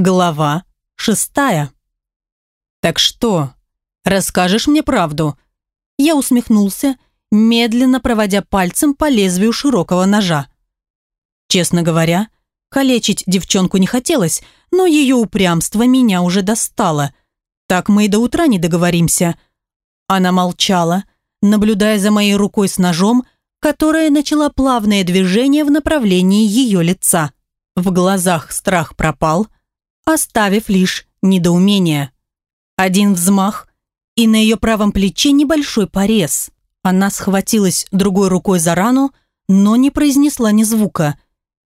Глава шестая. «Так что, расскажешь мне правду?» Я усмехнулся, медленно проводя пальцем по лезвию широкого ножа. Честно говоря, калечить девчонку не хотелось, но ее упрямство меня уже достало. Так мы и до утра не договоримся. Она молчала, наблюдая за моей рукой с ножом, которая начала плавное движение в направлении ее лица. В глазах страх пропал – оставив лишь недоумение. Один взмах, и на ее правом плече небольшой порез. Она схватилась другой рукой за рану, но не произнесла ни звука.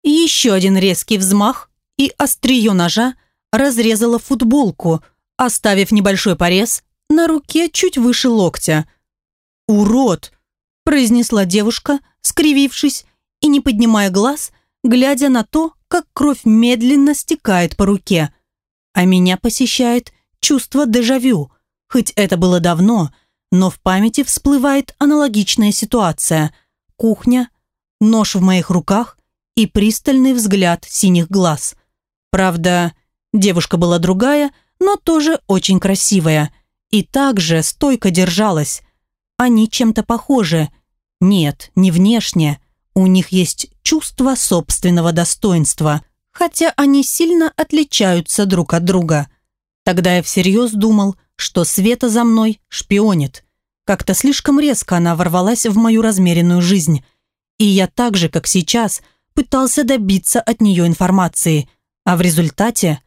Еще один резкий взмах, и острие ножа разрезало футболку, оставив небольшой порез на руке чуть выше локтя. «Урод!» – произнесла девушка, скривившись и не поднимая глаз, глядя на то, как кровь медленно стекает по руке. А меня посещает чувство дежавю. Хоть это было давно, но в памяти всплывает аналогичная ситуация. Кухня, нож в моих руках и пристальный взгляд синих глаз. Правда, девушка была другая, но тоже очень красивая. И также стойко держалась. Они чем-то похожи. Нет, не внешне. У них есть чувство собственного достоинства, хотя они сильно отличаются друг от друга. Тогда я всерьез думал, что Света за мной шпионит. Как-то слишком резко она ворвалась в мою размеренную жизнь. И я так же, как сейчас, пытался добиться от нее информации. А в результате...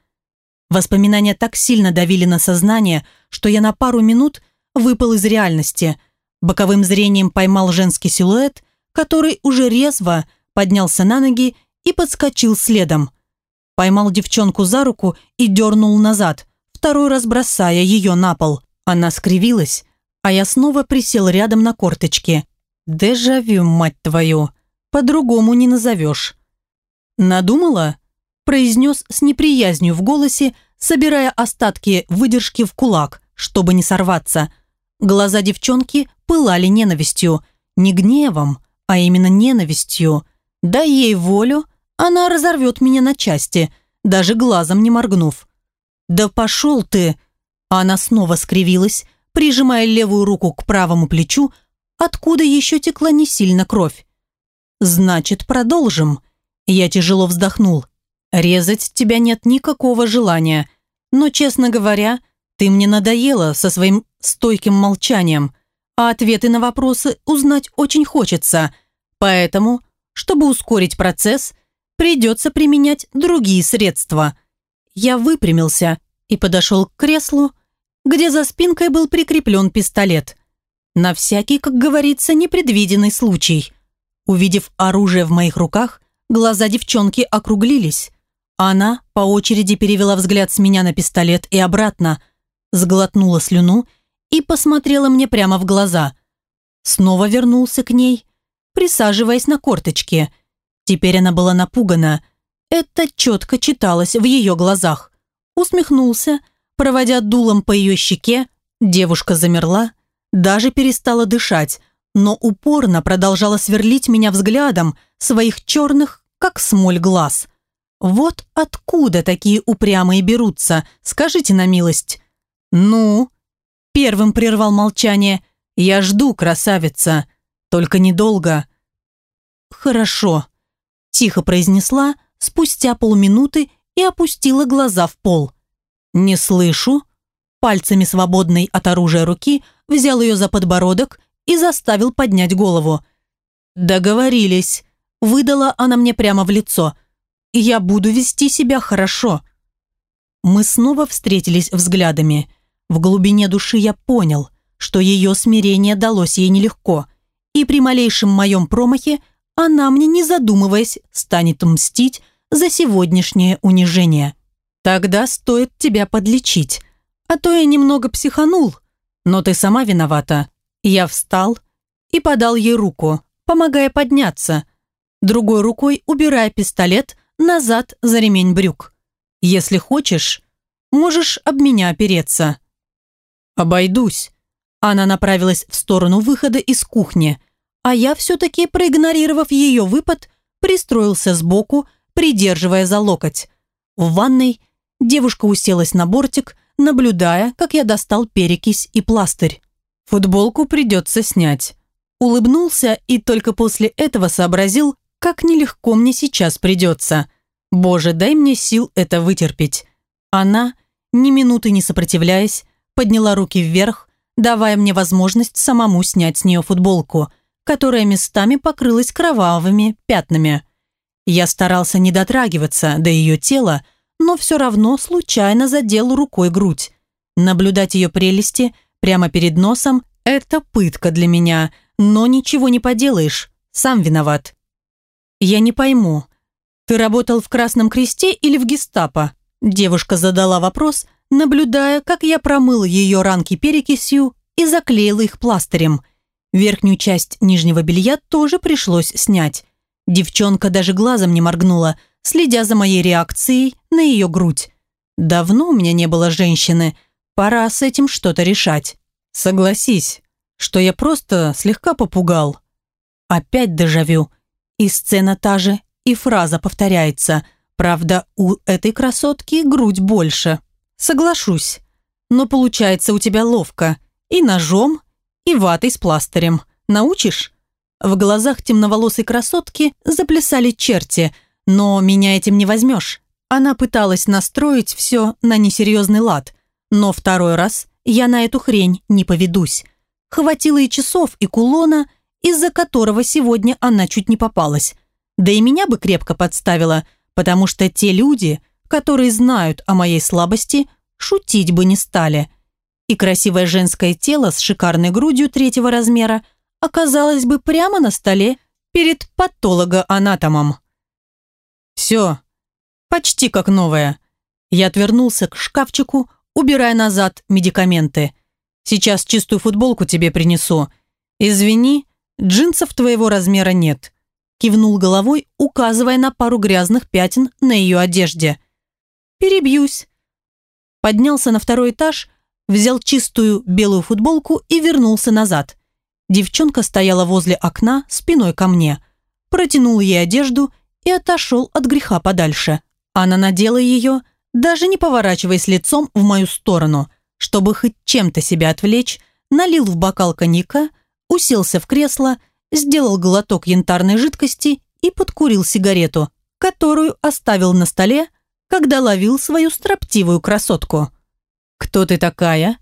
Воспоминания так сильно давили на сознание, что я на пару минут выпал из реальности. Боковым зрением поймал женский силуэт который уже резво поднялся на ноги и подскочил следом. Поймал девчонку за руку и дернул назад, второй раз бросая ее на пол. Она скривилась, а я снова присел рядом на корточке. «Дежавю, мать твою! По-другому не назовешь». «Надумала?» произнес с неприязнью в голосе, собирая остатки выдержки в кулак, чтобы не сорваться. Глаза девчонки пылали ненавистью, не гневом, а именно ненавистью. Дай ей волю, она разорвет меня на части, даже глазом не моргнув. «Да пошел ты!» Она снова скривилась, прижимая левую руку к правому плечу, откуда еще текла не сильно кровь. «Значит, продолжим». Я тяжело вздохнул. «Резать тебя нет никакого желания, но, честно говоря, ты мне надоела со своим стойким молчанием а ответы на вопросы узнать очень хочется. Поэтому, чтобы ускорить процесс, придется применять другие средства. Я выпрямился и подошел к креслу, где за спинкой был прикреплен пистолет. На всякий, как говорится, непредвиденный случай. Увидев оружие в моих руках, глаза девчонки округлились. Она по очереди перевела взгляд с меня на пистолет и обратно, сглотнула слюну и посмотрела мне прямо в глаза. Снова вернулся к ней, присаживаясь на корточке. Теперь она была напугана. Это четко читалось в ее глазах. Усмехнулся, проводя дулом по ее щеке. Девушка замерла, даже перестала дышать, но упорно продолжала сверлить меня взглядом своих черных, как смоль, глаз. Вот откуда такие упрямые берутся, скажите на милость. «Ну?» Первым прервал молчание. «Я жду, красавица. Только недолго». «Хорошо», – тихо произнесла спустя полминуты и опустила глаза в пол. «Не слышу». Пальцами свободной от оружия руки взял ее за подбородок и заставил поднять голову. «Договорились», – выдала она мне прямо в лицо. «Я буду вести себя хорошо». Мы снова встретились взглядами. В глубине души я понял, что ее смирение далось ей нелегко, и при малейшем моем промахе она мне, не задумываясь, станет мстить за сегодняшнее унижение. Тогда стоит тебя подлечить, а то я немного психанул, но ты сама виновата. Я встал и подал ей руку, помогая подняться, другой рукой убирая пистолет назад за ремень брюк. Если хочешь, можешь об меня опереться. «Обойдусь». Она направилась в сторону выхода из кухни, а я все-таки, проигнорировав ее выпад, пристроился сбоку, придерживая за локоть. В ванной Девушка уселась на бортик, наблюдая, как я достал перекись и пластырь. Футболку придется снять. Улыбнулся и только после этого сообразил, как нелегко мне сейчас придется. Боже, дай мне сил это вытерпеть. Она, ни минуты не сопротивляясь, подняла руки вверх, давая мне возможность самому снять с нее футболку, которая местами покрылась кровавыми пятнами. Я старался не дотрагиваться до ее тела, но все равно случайно задел рукой грудь. Наблюдать ее прелести прямо перед носом – это пытка для меня, но ничего не поделаешь, сам виноват. Я не пойму, ты работал в Красном Кресте или в гестапо? Девушка задала вопрос, наблюдая, как я промыл ее ранки перекисью и заклеил их пластырем. Верхнюю часть нижнего белья тоже пришлось снять. Девчонка даже глазом не моргнула, следя за моей реакцией на ее грудь. Давно у меня не было женщины, пора с этим что-то решать. Согласись, что я просто слегка попугал. Опять дежавю. И сцена та же, и фраза повторяется. Правда, у этой красотки грудь больше. Соглашусь. Но получается у тебя ловко. И ножом, и ватой с пластырем. Научишь? В глазах темноволосой красотки заплясали черти, но меня этим не возьмешь. Она пыталась настроить все на несерьезный лад, но второй раз я на эту хрень не поведусь. Хватило и часов, и кулона, из-за которого сегодня она чуть не попалась. Да и меня бы крепко подставила, потому что те люди, которые знают о моей слабости, шутить бы не стали. И красивое женское тело с шикарной грудью третьего размера оказалось бы прямо на столе перед патологоанатомом. «Все, почти как новое». Я отвернулся к шкафчику, убирая назад медикаменты. «Сейчас чистую футболку тебе принесу. Извини, джинсов твоего размера нет». Кивнул головой, указывая на пару грязных пятен на ее одежде. «Перебьюсь». Поднялся на второй этаж, взял чистую белую футболку и вернулся назад. Девчонка стояла возле окна спиной ко мне. Протянул ей одежду и отошел от греха подальше. Она надела ее, даже не поворачиваясь лицом в мою сторону, чтобы хоть чем-то себя отвлечь, налил в бокал коньяка, уселся в кресло, сделал глоток янтарной жидкости и подкурил сигарету, которую оставил на столе, когда ловил свою строптивую красотку. «Кто ты такая?»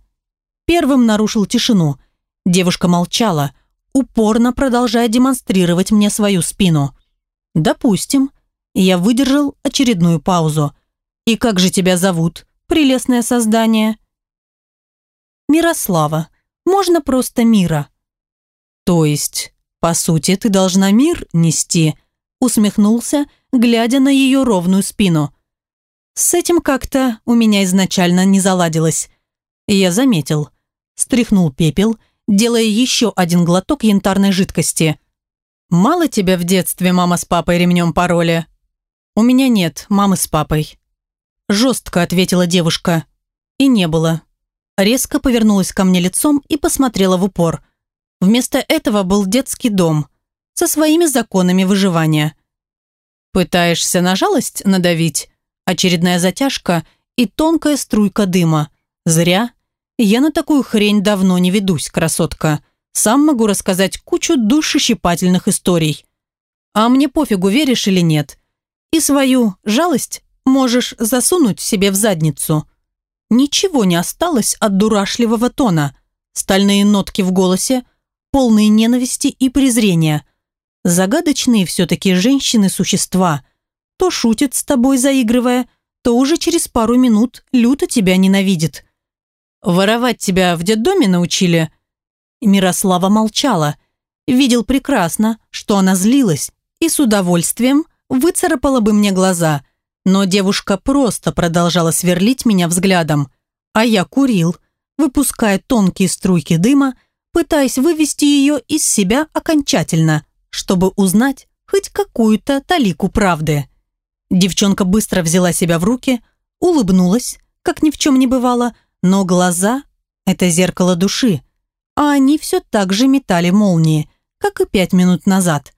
Первым нарушил тишину. Девушка молчала, упорно продолжая демонстрировать мне свою спину. «Допустим». Я выдержал очередную паузу. «И как же тебя зовут, прелестное создание?» «Мирослава. Можно просто Мира». «То есть, по сути, ты должна мир нести?» усмехнулся, глядя на ее ровную спину. С этим как-то у меня изначально не заладилось. Я заметил. Стряхнул пепел, делая еще один глоток янтарной жидкости. «Мало тебя в детстве мама с папой ремнем пароли?» «У меня нет мамы с папой». Жестко ответила девушка. И не было. Резко повернулась ко мне лицом и посмотрела в упор. Вместо этого был детский дом со своими законами выживания. «Пытаешься на жалость надавить?» Очередная затяжка и тонкая струйка дыма. «Зря. Я на такую хрень давно не ведусь, красотка. Сам могу рассказать кучу душещипательных историй. А мне пофигу, веришь или нет. И свою жалость можешь засунуть себе в задницу. Ничего не осталось от дурашливого тона. Стальные нотки в голосе, полные ненависти и презрения. Загадочные все-таки женщины-существа. То шутят с тобой, заигрывая, то уже через пару минут люто тебя ненавидит. Воровать тебя в детдоме научили – Мирослава молчала. Видел прекрасно, что она злилась и с удовольствием выцарапала бы мне глаза, но девушка просто продолжала сверлить меня взглядом, а я курил, выпуская тонкие струйки дыма, пытаясь вывести ее из себя окончательно, чтобы узнать хоть какую-то талику правды. Девчонка быстро взяла себя в руки, улыбнулась, как ни в чем не бывало, но глаза – это зеркало души – а они все так же метали молнии, как и пять минут назад.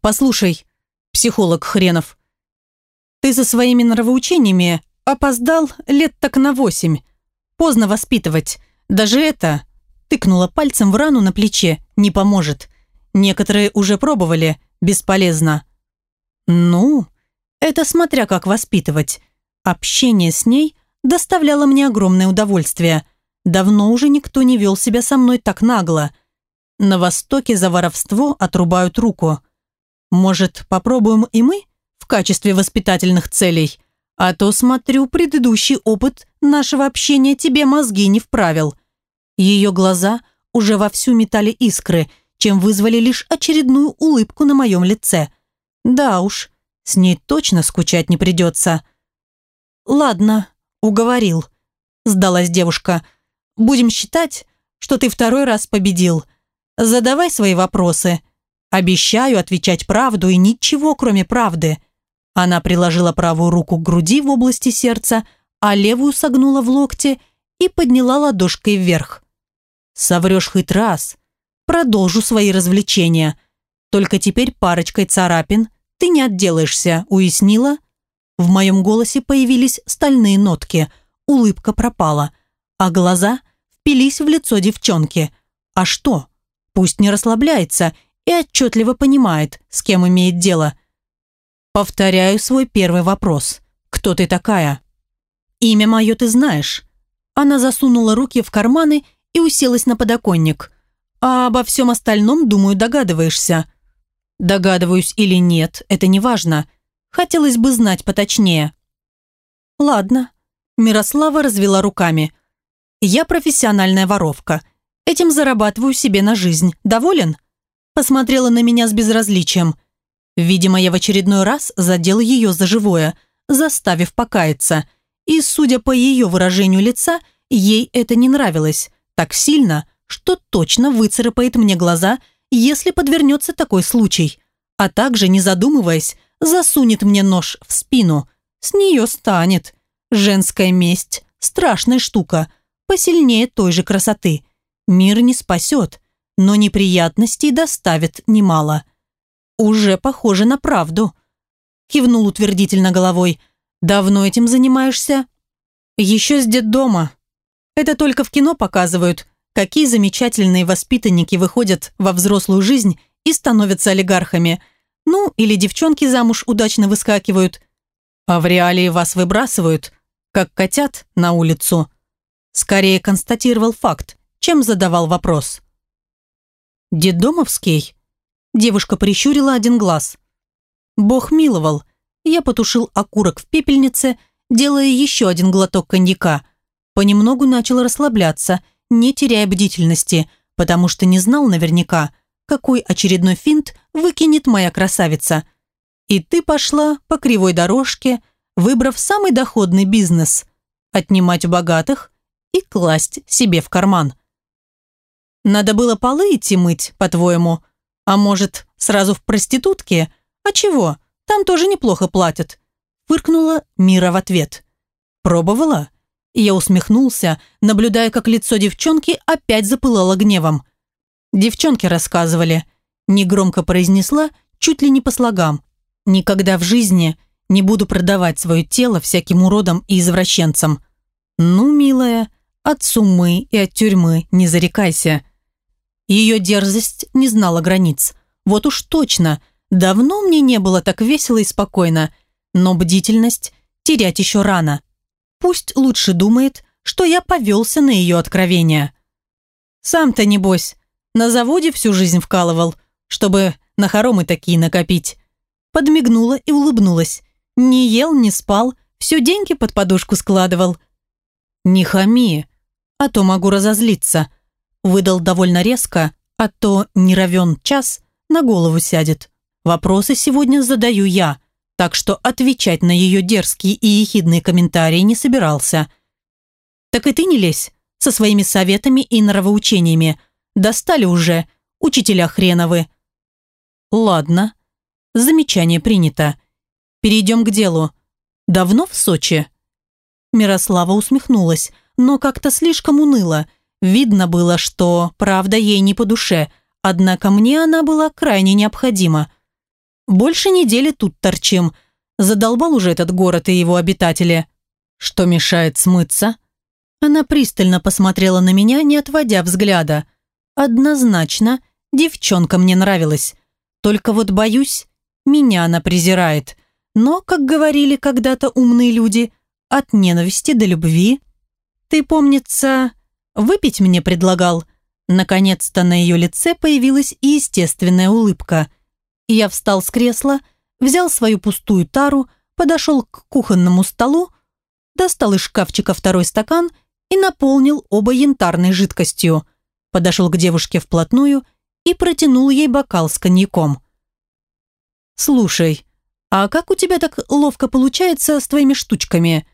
«Послушай, психолог хренов, ты за своими нравоучениями опоздал лет так на восемь. Поздно воспитывать. Даже это, тыкнула пальцем в рану на плече, не поможет. Некоторые уже пробовали, бесполезно. Ну, это смотря как воспитывать. Общение с ней доставляло мне огромное удовольствие. Давно уже никто не вел себя со мной так нагло. На Востоке за воровство отрубают руку. Может, попробуем и мы в качестве воспитательных целей? А то, смотрю, предыдущий опыт нашего общения тебе мозги не вправил. Ее глаза уже вовсю метали искры, чем вызвали лишь очередную улыбку на моем лице. Да уж, с ней точно скучать не придется. «Ладно, уговорил», – сдалась девушка. «Будем считать, что ты второй раз победил. Задавай свои вопросы. Обещаю отвечать правду и ничего, кроме правды». Она приложила правую руку к груди в области сердца, а левую согнула в локте и подняла ладошкой вверх. Соврешь хоть раз. Продолжу свои развлечения. Только теперь парочкой царапин ты не отделаешься, уяснила? В моем голосе появились стальные нотки. Улыбка пропала, а глаза впились в лицо девчонки. А что? Пусть не расслабляется и отчетливо понимает, с кем имеет дело. Повторяю свой первый вопрос. Кто ты такая? Имя мое ты знаешь. Она засунула руки в карманы и уселась на подоконник. «А обо всем остальном, думаю, догадываешься». «Догадываюсь или нет, это не важно. Хотелось бы знать поточнее». «Ладно». Мирослава развела руками. «Я профессиональная воровка. Этим зарабатываю себе на жизнь. Доволен?» Посмотрела на меня с безразличием. Видимо, я в очередной раз задел ее за живое, заставив покаяться. И, судя по ее выражению лица, ей это не нравилось так сильно, что точно выцарапает мне глаза, если подвернется такой случай, а также, не задумываясь, засунет мне нож в спину. С нее станет. Женская месть – страшная штука, посильнее той же красоты. Мир не спасет, но неприятностей доставит немало. Уже похоже на правду. Кивнул утвердительно головой. Давно этим занимаешься? Еще с детдома. Это только в кино показывают, какие замечательные воспитанники выходят во взрослую жизнь и становятся олигархами. Ну, или девчонки замуж удачно выскакивают. А в реалии вас выбрасывают, как котят на улицу. Скорее констатировал факт, чем задавал вопрос. «Деддомовский?» Девушка прищурила один глаз. «Бог миловал». Я потушил окурок в пепельнице, делая еще один глоток коньяка – понемногу начал расслабляться, не теряя бдительности, потому что не знал наверняка, какой очередной финт выкинет моя красавица. И ты пошла по кривой дорожке, выбрав самый доходный бизнес – отнимать у богатых и класть себе в карман. Надо было полы идти мыть, по-твоему? А может, сразу в проститутке? А чего? Там тоже неплохо платят. Фыркнула Мира в ответ. Пробовала? Я усмехнулся, наблюдая, как лицо девчонки опять запылало гневом. Девчонки рассказывали. Негромко произнесла, чуть ли не по слогам. Никогда в жизни не буду продавать свое тело всяким уродам и извращенцам. Ну, милая, от суммы и от тюрьмы не зарекайся. Ее дерзость не знала границ. Вот уж точно, давно мне не было так весело и спокойно, но бдительность терять еще рано. Пусть лучше думает, что я повелся на ее откровения. Сам-то, небось, на заводе всю жизнь вкалывал, чтобы на хоромы такие накопить. Подмигнула и улыбнулась. Не ел, не спал, все деньги под подушку складывал. «Не хами, а то могу разозлиться», выдал довольно резко, а то не равен час на голову сядет. Вопросы сегодня задаю я, так что отвечать на ее дерзкие и ехидные комментарии не собирался. «Так и ты не лезь со своими советами и нравоучениями. Достали уже, учителя хреновы». «Ладно, замечание принято. Перейдем к делу. Давно в Сочи?» Мирослава усмехнулась, но как-то слишком уныло. Видно было, что правда ей не по душе, однако мне она была крайне необходима. Больше недели тут торчим. Задолбал уже этот город и его обитатели. Что мешает смыться? Она пристально посмотрела на меня, не отводя взгляда. Однозначно, девчонка мне нравилась. Только вот боюсь, меня она презирает. Но, как говорили когда-то умные люди, от ненависти до любви. Ты, помнится, выпить мне предлагал? Наконец-то на ее лице появилась и естественная улыбка. Я встал с кресла, взял свою пустую тару, подошел к кухонному столу, достал из шкафчика второй стакан и наполнил оба янтарной жидкостью. Подошел к девушке вплотную и протянул ей бокал с коньяком. «Слушай, а как у тебя так ловко получается с твоими штучками?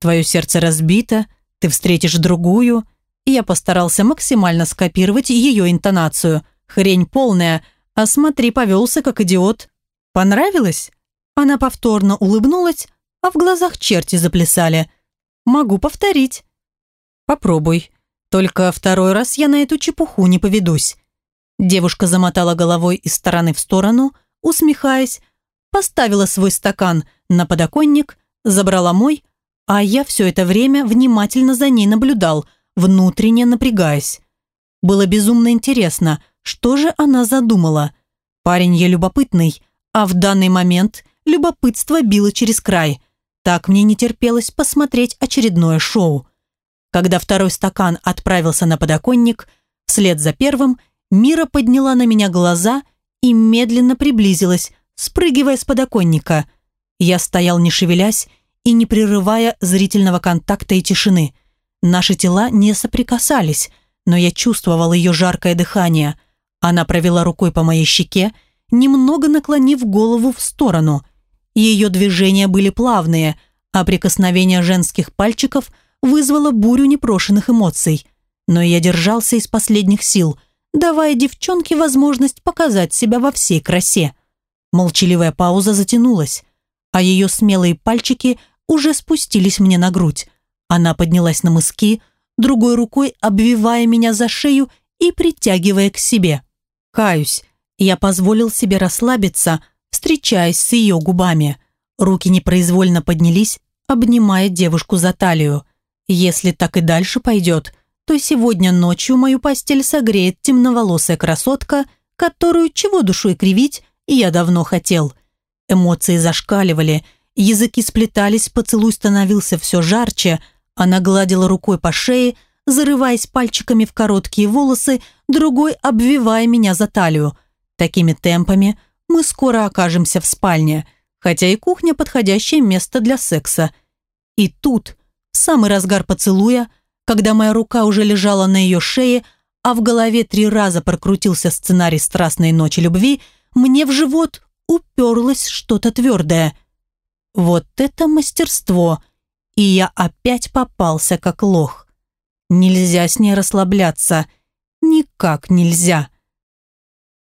Твое сердце разбито, ты встретишь другую». Я постарался максимально скопировать ее интонацию. Хрень полная, а смотри, повелся как идиот. Понравилось? Она повторно улыбнулась, а в глазах черти заплясали. Могу повторить. Попробуй. Только второй раз я на эту чепуху не поведусь. Девушка замотала головой из стороны в сторону, усмехаясь, поставила свой стакан на подоконник, забрала мой, а я все это время внимательно за ней наблюдал, внутренне напрягаясь. Было безумно интересно, что же она задумала. Парень я любопытный, а в данный момент любопытство било через край. Так мне не терпелось посмотреть очередное шоу. Когда второй стакан отправился на подоконник, вслед за первым Мира подняла на меня глаза и медленно приблизилась, спрыгивая с подоконника. Я стоял не шевелясь и не прерывая зрительного контакта и тишины. Наши тела не соприкасались, но я чувствовал ее жаркое дыхание. Она провела рукой по моей щеке, немного наклонив голову в сторону. Ее движения были плавные, а прикосновение женских пальчиков вызвало бурю непрошенных эмоций. Но я держался из последних сил, давая девчонке возможность показать себя во всей красе. Молчаливая пауза затянулась, а ее смелые пальчики уже спустились мне на грудь. Она поднялась на мыски, другой рукой обвивая меня за шею и притягивая к себе. Каюсь, я позволил себе расслабиться, встречаясь с ее губами. Руки непроизвольно поднялись, обнимая девушку за талию. Если так и дальше пойдет, то сегодня ночью мою постель согреет темноволосая красотка, которую чего душой кривить я давно хотел. Эмоции зашкаливали, языки сплетались, поцелуй становился все жарче, она гладила рукой по шее, зарываясь пальчиками в короткие волосы, другой обвивая меня за талию. Такими темпами мы скоро окажемся в спальне, хотя и кухня подходящее место для секса. И тут, в самый разгар поцелуя, когда моя рука уже лежала на ее шее, а в голове три раза прокрутился сценарий страстной ночи любви, мне в живот уперлось что-то твердое. Вот это мастерство! И я опять попался как лох. Нельзя с ней расслабляться. Никак нельзя.